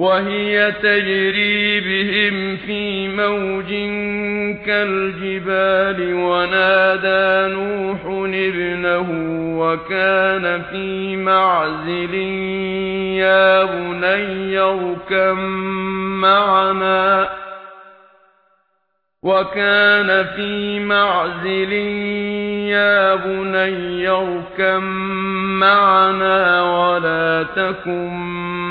وهي تجري بهم في موج كالجبال ونادى نوح ابنه وكان في معزل يا بني اركب معنا وكان في معزل يا بني اركب معنا ولا تكن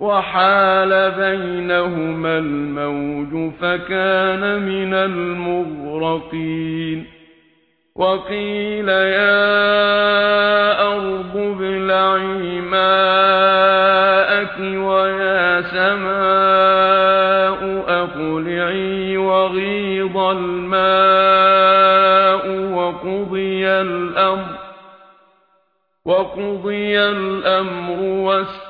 وحال بينهما الموج فكان من المغرقين. وقيل يا أرض بلعي ماءك ويا سماء أقلعي وغيظ الماء وقضي الأمر وقضي الأمر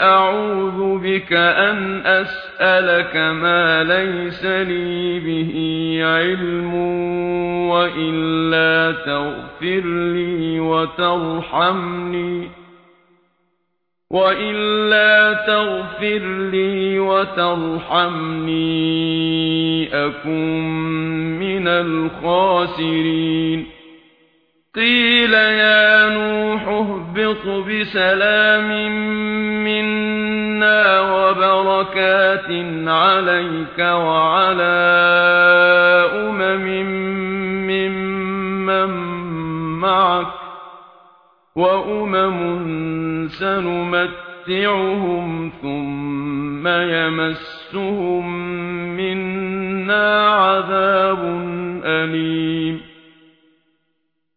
أعوذ بك أن أسألك ما ليس لي به علم وإلا تغفر لي وترحمني وإلا تغفر لي وترحمني أكن من الخاسرين قيل يا نوح اهبط بسلام منا وبركات عليك وعلى أمم من من معك وأمم سنمتعهم ثم يمسهم منا عذاب أليم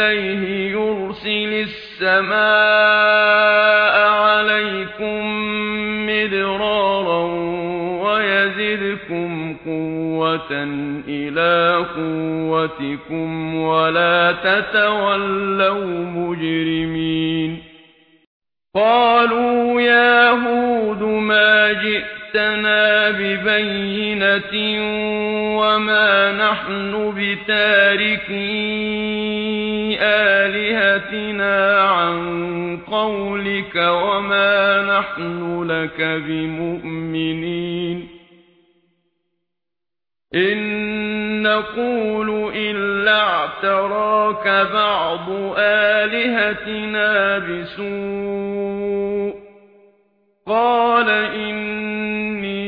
إليه يرسل السماء عليكم مدرارا ويزدكم قوة إلى قوتكم ولا تتولوا مجرمين قالوا يا هود ما جئتنا ببينة وما نحن بتاركين آلِهَتِنَا عَن قَوْلِكَ وَمَا نَحْنُ لَكَ بِمُؤْمِنِينَ إِن نَّقُولُ إِلَّا اعْتَرَاكَ بَعْضُ آلِهَتِنَا بِسُوءٍ قَالَ إِنِّي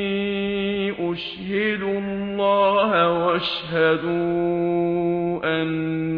أُشْهِدُ اللَّهَ وَاشْهَدُوا أَنِّي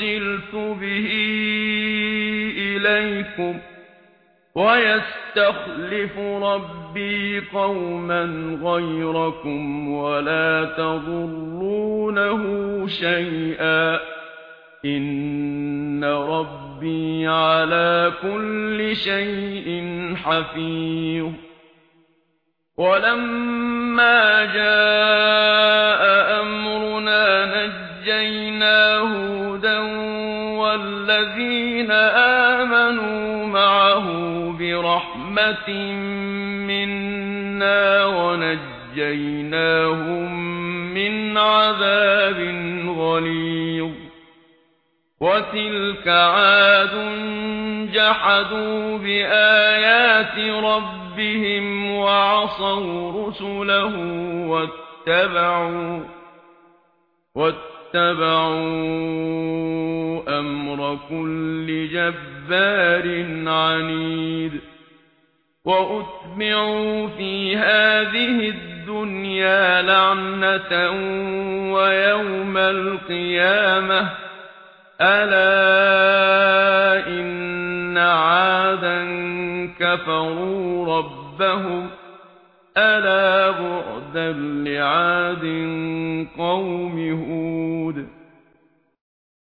أُرْسِلْتُ بِهِ إِلَيْكُمْ وَيَسْتَخْلِفُ رَبِّي قَوْمًا غَيْرَكُمْ وَلَا تَضُرُّونَهُ شَيْئًا إِنَّ رَبِّي عَلَى كُلِّ شَيْءٍ حَفِيظٌ وَلَمَّا جَاءَ الذين آمنوا معه برحمة منا ونجيناهم من عذاب غليظ. وتلك عاد جحدوا بآيات ربهم وعصوا رسله واتبعوا واتبعوا واتبعوا أمر كل جبار عنيد وأتبعوا في هذه الدنيا لعنة ويوم القيامة ألا إن عادا كفروا ربهم ألا بعدا لعاد قوم هود